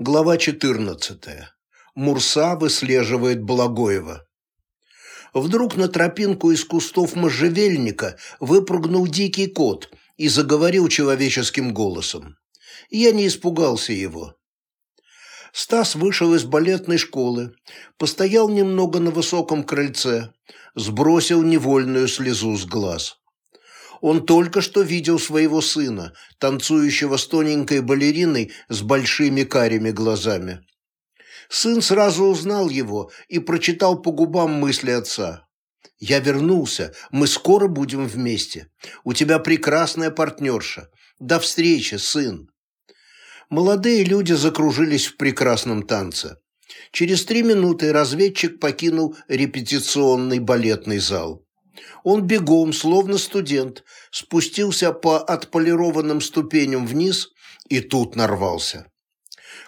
Глава 14. Мурса выслеживает Благоева. Вдруг на тропинку из кустов можжевельника выпрыгнул дикий кот и заговорил человеческим голосом. Я не испугался его. Стас вышел из балетной школы, постоял немного на высоком крыльце, сбросил невольную слезу с глаз. Он только что видел своего сына, танцующего с тоненькой балериной с большими карими глазами. Сын сразу узнал его и прочитал по губам мысли отца. «Я вернулся, мы скоро будем вместе. У тебя прекрасная партнерша. До встречи, сын!» Молодые люди закружились в прекрасном танце. Через три минуты разведчик покинул репетиционный балетный зал. Он бегом, словно студент, спустился по отполированным ступеням вниз и тут нарвался.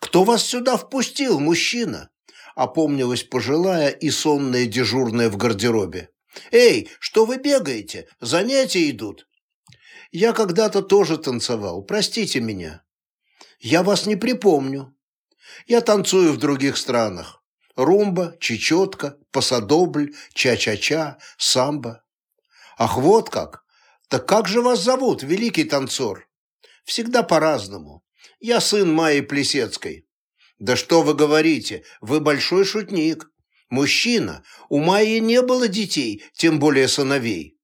«Кто вас сюда впустил, мужчина?» опомнилась пожилая и сонная дежурная в гардеробе. «Эй, что вы бегаете? Занятия идут». «Я когда-то тоже танцевал, простите меня». «Я вас не припомню. Я танцую в других странах. Румба, чечетка, пасадобль, ча-ча-ча, самбо. Ах, вот как! Так как же вас зовут, великий танцор? Всегда по-разному. Я сын Майи Плесецкой. Да что вы говорите, вы большой шутник. Мужчина, у Майи не было детей, тем более сыновей.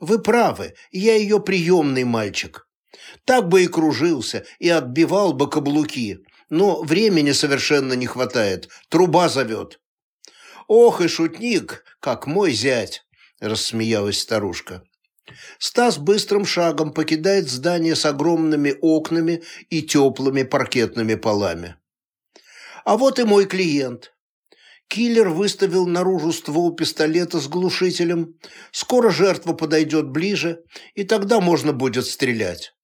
Вы правы, я ее приемный мальчик. Так бы и кружился, и отбивал бы каблуки, но времени совершенно не хватает, труба зовет. Ох и шутник, как мой зять рассмеялась старушка. Стас быстрым шагом покидает здание с огромными окнами и теплыми паркетными полами. А вот и мой клиент. Киллер выставил наружу ствол пистолета с глушителем. Скоро жертва подойдет ближе, и тогда можно будет стрелять.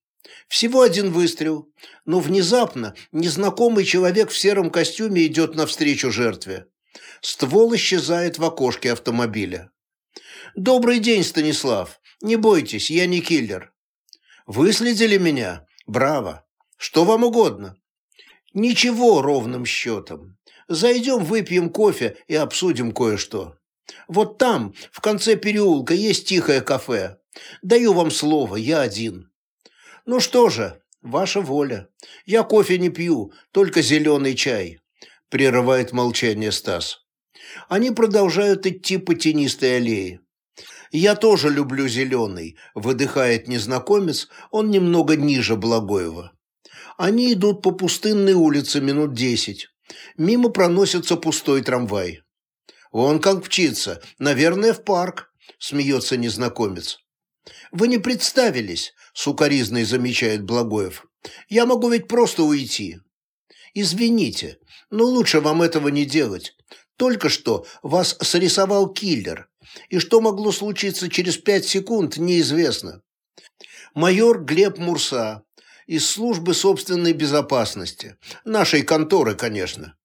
Всего один выстрел, но внезапно незнакомый человек в сером костюме идет навстречу жертве. Ствол исчезает в окошке автомобиля. «Добрый день, Станислав. Не бойтесь, я не киллер». «Выследили меня? Браво. Что вам угодно?» «Ничего ровным счетом. Зайдем, выпьем кофе и обсудим кое-что. Вот там, в конце переулка, есть тихое кафе. Даю вам слово, я один». «Ну что же, ваша воля. Я кофе не пью, только зеленый чай», – прерывает молчание Стас. Они продолжают идти по тенистой аллее. «Я тоже люблю зеленый», – выдыхает незнакомец, он немного ниже Благоева. Они идут по пустынной улице минут десять. Мимо проносится пустой трамвай. «Он как мчится, наверное, в парк», – смеется незнакомец. «Вы не представились», – сукоризной замечает Благоев. «Я могу ведь просто уйти». «Извините, но лучше вам этого не делать. Только что вас срисовал киллер, и что могло случиться через пять секунд, неизвестно. Майор Глеб Мурса из службы собственной безопасности. Нашей конторы, конечно.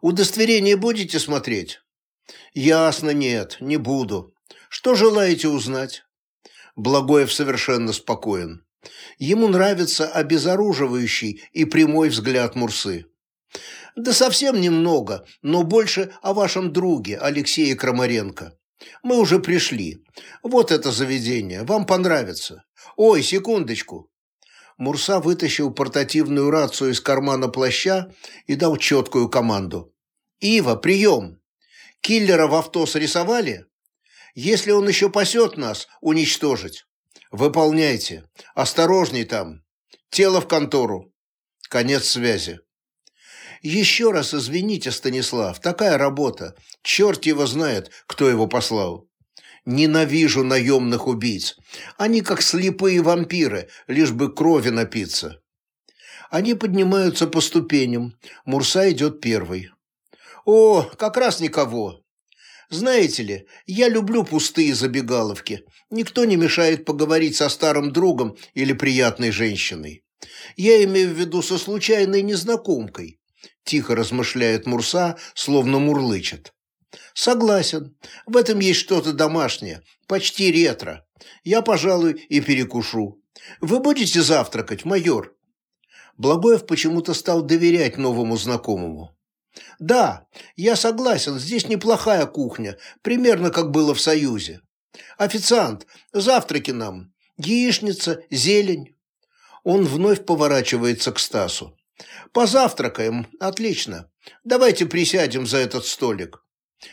Удостоверение будете смотреть? Ясно, нет, не буду. Что желаете узнать? Благоев совершенно спокоен. Ему нравится обезоруживающий и прямой взгляд Мурсы. Да совсем немного, но больше о вашем друге Алексее Крамаренко. Мы уже пришли. Вот это заведение. Вам понравится. Ой, секундочку. Мурса вытащил портативную рацию из кармана плаща и дал четкую команду. «Ива, прием! Киллера в авто срисовали? Если он еще пасет нас, уничтожить. Выполняйте. Осторожней там. Тело в контору. Конец связи». Еще раз извините, Станислав, такая работа. Черт его знает, кто его послал. Ненавижу наемных убийц. Они как слепые вампиры, лишь бы крови напиться. Они поднимаются по ступеням. Мурса идет первый. О, как раз никого. Знаете ли, я люблю пустые забегаловки. Никто не мешает поговорить со старым другом или приятной женщиной. Я имею в виду со случайной незнакомкой. Тихо размышляет Мурса, словно мурлычет. Согласен, в этом есть что-то домашнее, почти ретро. Я, пожалуй, и перекушу. Вы будете завтракать, майор? Благоев почему-то стал доверять новому знакомому. «Да, я согласен, здесь неплохая кухня, примерно как было в Союзе. Официант, завтраки нам, яичница, зелень». Он вновь поворачивается к Стасу. «Позавтракаем, отлично. Давайте присядем за этот столик.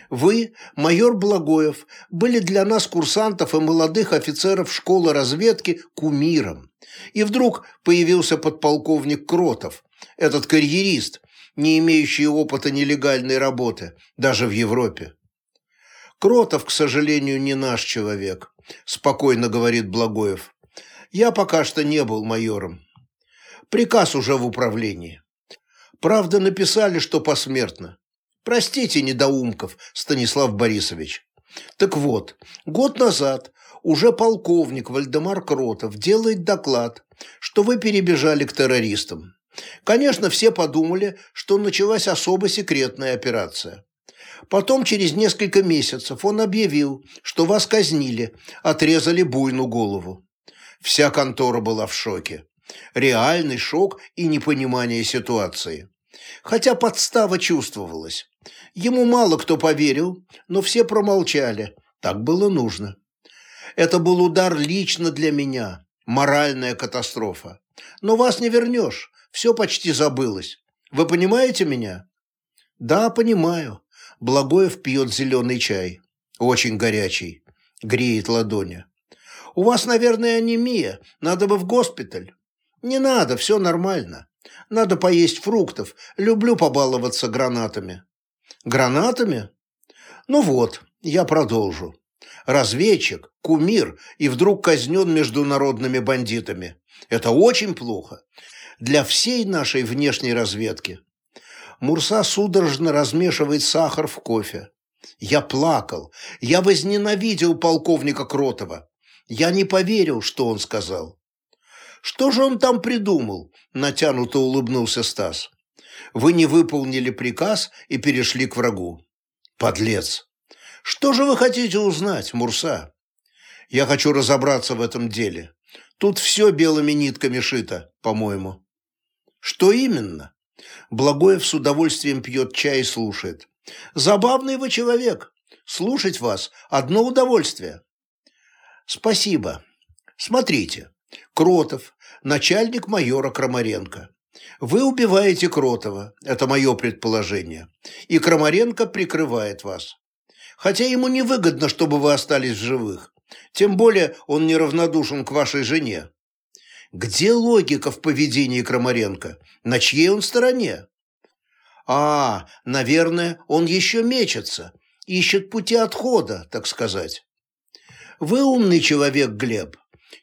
Вы, майор Благоев, были для нас, курсантов и молодых офицеров школы разведки, кумиром. И вдруг появился подполковник Кротов, этот карьерист, не имеющий опыта нелегальной работы, даже в Европе. Кротов, к сожалению, не наш человек, спокойно говорит Благоев. Я пока что не был майором. Приказ уже в управлении. Правда, написали, что посмертно. Простите, недоумков, Станислав Борисович. Так вот, год назад уже полковник Вальдемар Кротов делает доклад, что вы перебежали к террористам. Конечно, все подумали, что началась особо секретная операция. Потом, через несколько месяцев, он объявил, что вас казнили, отрезали буйну голову. Вся контора была в шоке. Реальный шок и непонимание ситуации. Хотя подстава чувствовалась. Ему мало кто поверил, но все промолчали. Так было нужно. Это был удар лично для меня, моральная катастрофа. Но вас не вернешь, все почти забылось. Вы понимаете меня? Да, понимаю. Благоев пьет зеленый чай. Очень горячий. Греет ладони. У вас, наверное, анемия. Надо бы в госпиталь. Не надо, все нормально. Надо поесть фруктов. Люблю побаловаться гранатами. Гранатами? Ну вот, я продолжу. Разведчик, кумир и вдруг казнен международными бандитами. Это очень плохо. Для всей нашей внешней разведки. Мурса судорожно размешивает сахар в кофе. Я плакал. Я возненавидел полковника Кротова. Я не поверил, что он сказал. «Что же он там придумал?» – натянуто улыбнулся Стас. «Вы не выполнили приказ и перешли к врагу». «Подлец! Что же вы хотите узнать, Мурса?» «Я хочу разобраться в этом деле. Тут все белыми нитками шито, по-моему». «Что именно?» Благоев с удовольствием пьет чай и слушает. «Забавный вы человек. Слушать вас – одно удовольствие». «Спасибо. Смотрите. Кротов, начальник майора Крамаренко. Вы убиваете Кротова, это мое предположение, и Крамаренко прикрывает вас. Хотя ему невыгодно, чтобы вы остались в живых. Тем более он неравнодушен к вашей жене. Где логика в поведении Крамаренко? На чьей он стороне? А, наверное, он еще мечется, ищет пути отхода, так сказать. Вы умный человек, Глеб.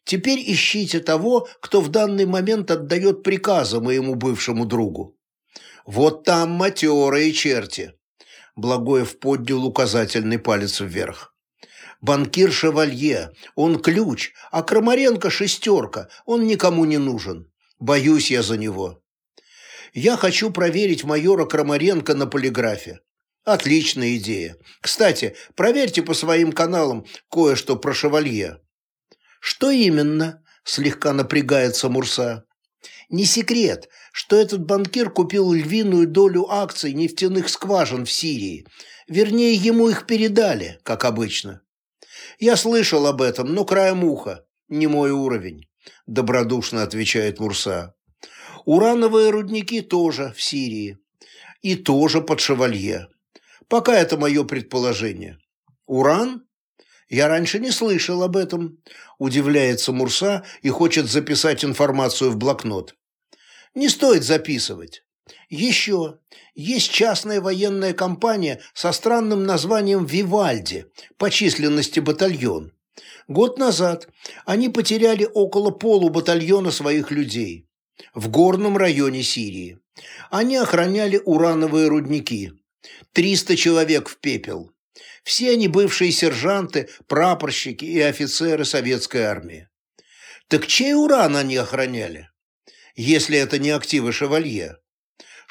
Теперь ищите того, кто в данный момент отдает приказы моему бывшему другу. Вот там матерые черти. Благоев поднял указательный палец вверх. Банкир Шевалье, он ключ, а Крамаренко шестерка, он никому не нужен. Боюсь я за него. Я хочу проверить майора Крамаренко на полиграфе. Отличная идея. Кстати, проверьте по своим каналам кое-что про Шевалье. Что именно? Слегка напрягается Мурса. Не секрет, что этот банкир купил львиную долю акций нефтяных скважин в Сирии. Вернее, ему их передали, как обычно. Я слышал об этом, но краем уха. Не мой уровень, добродушно отвечает Мурса. Урановые рудники тоже в Сирии. И тоже под шевалье. Пока это мое предположение. Уран? Я раньше не слышал об этом. Удивляется Мурса и хочет записать информацию в блокнот. Не стоит записывать. Еще. Есть частная военная компания со странным названием «Вивальди» по численности батальон. Год назад они потеряли около полубатальона своих людей в горном районе Сирии. Они охраняли урановые рудники. 300 человек в пепел. Все они бывшие сержанты, прапорщики и офицеры советской армии. Так чей уран они охраняли? Если это не активы шевалье.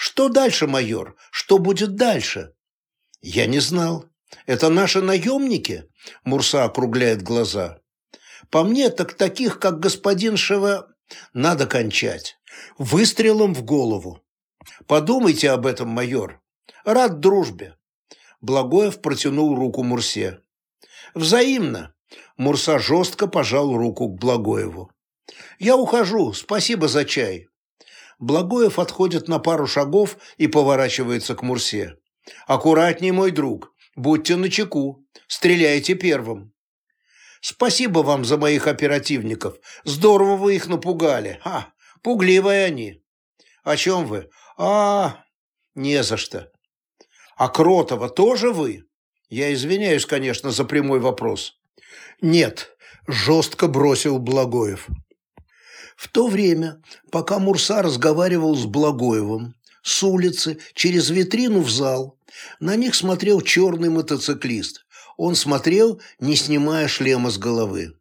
Что дальше, майор? Что будет дальше? Я не знал. Это наши наемники? Мурса округляет глаза. По мне, так таких, как господин Шева, надо кончать. Выстрелом в голову. Подумайте об этом, майор. Рад дружбе. Благоев протянул руку Мурсе. Взаимно. Мурса жестко пожал руку к Благоеву. «Я ухожу, спасибо за чай». Благоев отходит на пару шагов и поворачивается к Мурсе. «Аккуратней, мой друг, будьте начеку, стреляйте первым». «Спасибо вам за моих оперативников, здорово вы их напугали, ха, пугливые они». «О чем вы?» «А, не за что». «А Кротова тоже вы?» «Я извиняюсь, конечно, за прямой вопрос». «Нет», – жестко бросил Благоев. В то время, пока Мурса разговаривал с Благоевым, с улицы, через витрину в зал, на них смотрел черный мотоциклист. Он смотрел, не снимая шлема с головы.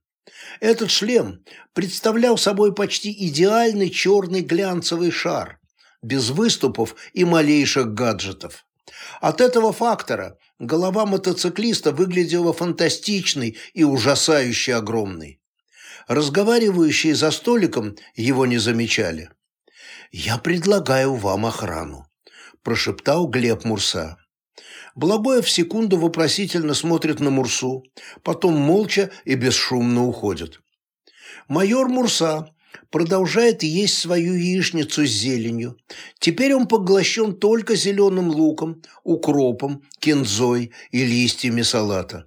Этот шлем представлял собой почти идеальный черный глянцевый шар, без выступов и малейших гаджетов. От этого фактора голова мотоциклиста выглядела фантастичной и ужасающе огромной. Разговаривающие за столиком его не замечали. «Я предлагаю вам охрану», – прошептал Глеб Мурса. Благоев секунду вопросительно смотрит на Мурсу, потом молча и бесшумно уходит. Майор Мурса продолжает есть свою яичницу с зеленью. Теперь он поглощен только зеленым луком, укропом, кинзой и листьями салата.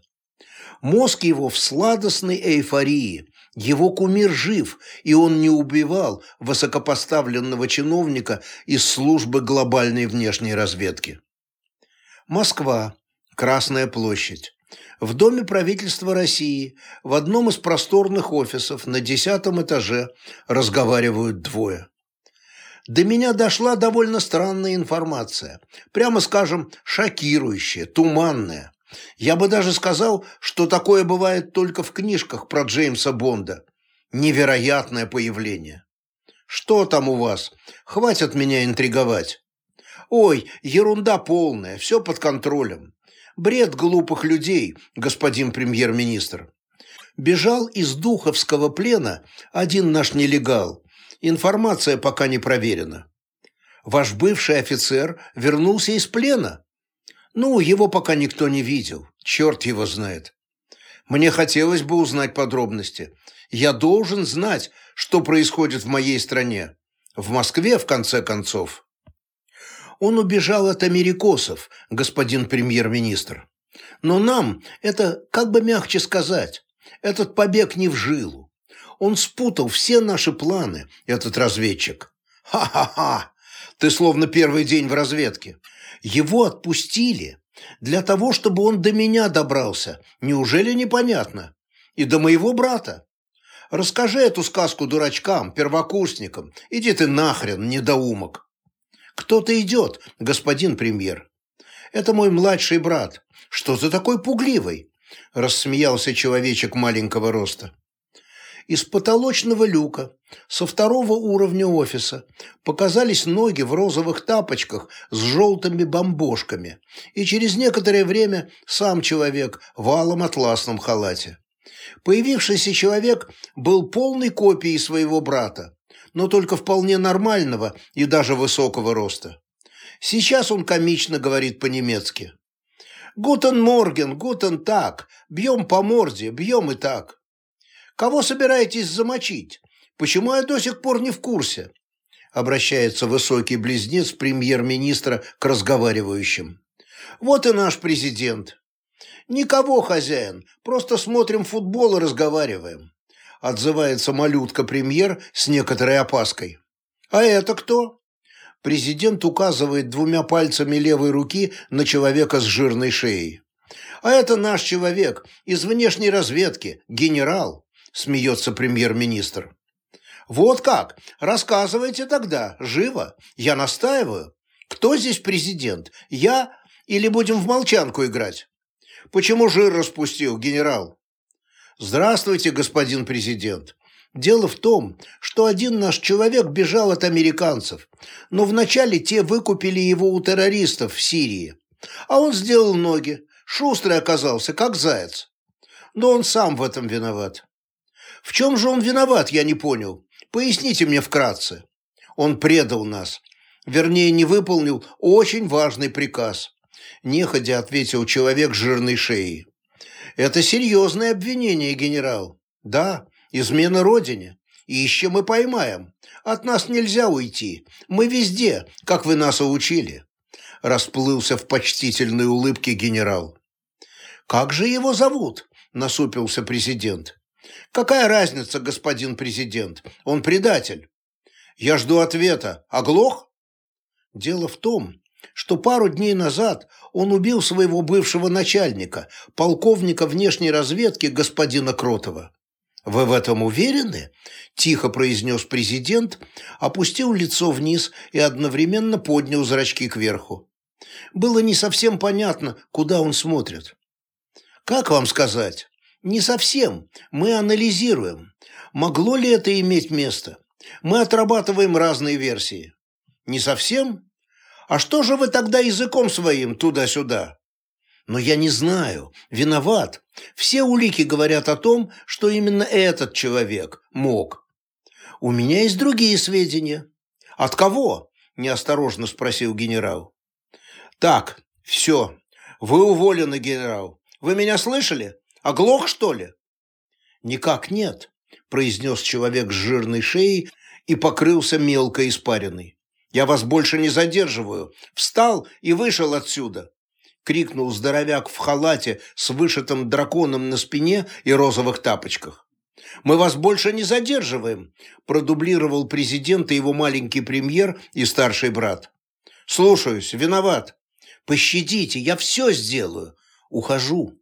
Мозг его в сладостной эйфории. Его кумир жив, и он не убивал высокопоставленного чиновника из службы глобальной внешней разведки. Москва. Красная площадь. В Доме правительства России в одном из просторных офисов на десятом этаже разговаривают двое. До меня дошла довольно странная информация, прямо скажем, шокирующая, туманная. Я бы даже сказал, что такое бывает только в книжках про Джеймса Бонда. Невероятное появление. Что там у вас? Хватит меня интриговать. Ой, ерунда полная, все под контролем. Бред глупых людей, господин премьер-министр. Бежал из духовского плена один наш нелегал. Информация пока не проверена. Ваш бывший офицер вернулся из плена? Ну, его пока никто не видел. Черт его знает. Мне хотелось бы узнать подробности. Я должен знать, что происходит в моей стране. В Москве, в конце концов. Он убежал от америкосов, господин премьер-министр. Но нам, это как бы мягче сказать, этот побег не в жилу. Он спутал все наши планы, этот разведчик. Ха-ха-ха! Ты словно первый день в разведке. Его отпустили для того, чтобы он до меня добрался. Неужели непонятно? И до моего брата. Расскажи эту сказку дурачкам, первокурсникам. Иди ты нахрен, недоумок. «Кто-то идет, господин премьер». «Это мой младший брат. Что ты такой пугливый?» – рассмеялся человечек маленького роста. Из потолочного люка со второго уровня офиса показались ноги в розовых тапочках с желтыми бомбошками, и через некоторое время сам человек в алом атласном халате. Появившийся человек был полной копией своего брата, но только вполне нормального и даже высокого роста. Сейчас он комично говорит по-немецки. «Guten Morgen, guten Tag, бьем по морде, бьем и так». «Кого собираетесь замочить? Почему я до сих пор не в курсе?» Обращается высокий близнец премьер-министра к разговаривающим. «Вот и наш президент». «Никого, хозяин, просто смотрим футбол и разговариваем» отзывается малютка-премьер с некоторой опаской. «А это кто?» Президент указывает двумя пальцами левой руки на человека с жирной шеей. «А это наш человек из внешней разведки, генерал», смеется премьер-министр. «Вот как? Рассказывайте тогда, живо. Я настаиваю. Кто здесь президент? Я или будем в молчанку играть? Почему жир распустил, генерал?» «Здравствуйте, господин президент. Дело в том, что один наш человек бежал от американцев, но вначале те выкупили его у террористов в Сирии. А он сделал ноги, шустрый оказался, как заяц. Но он сам в этом виноват. В чем же он виноват, я не понял. Поясните мне вкратце. Он предал нас. Вернее, не выполнил очень важный приказ. Неходя ответил человек с жирной шеей. Это серьезное обвинение, генерал. Да, измена родине. И ищем и поймаем. От нас нельзя уйти. Мы везде, как вы нас учили. Расплылся в почтительной улыбке генерал. Как же его зовут? Насупился президент. Какая разница, господин президент? Он предатель. Я жду ответа. Оглох? Дело в том, что пару дней назад он убил своего бывшего начальника, полковника внешней разведки господина Кротова. «Вы в этом уверены?» – тихо произнес президент, опустил лицо вниз и одновременно поднял зрачки кверху. Было не совсем понятно, куда он смотрит. «Как вам сказать?» «Не совсем. Мы анализируем. Могло ли это иметь место? Мы отрабатываем разные версии». «Не совсем?» А что же вы тогда языком своим туда-сюда? Но я не знаю, виноват. Все улики говорят о том, что именно этот человек мог. У меня есть другие сведения. От кого? Неосторожно спросил генерал. Так, все. Вы уволены, генерал. Вы меня слышали? Оглох, что ли? Никак нет, произнес человек с жирной шеей и покрылся мелко испаренной. Я вас больше не задерживаю. Встал и вышел отсюда!» — крикнул здоровяк в халате с вышитым драконом на спине и розовых тапочках. «Мы вас больше не задерживаем», — продублировал президент и его маленький премьер и старший брат. «Слушаюсь, виноват. Пощадите, я все сделаю. Ухожу».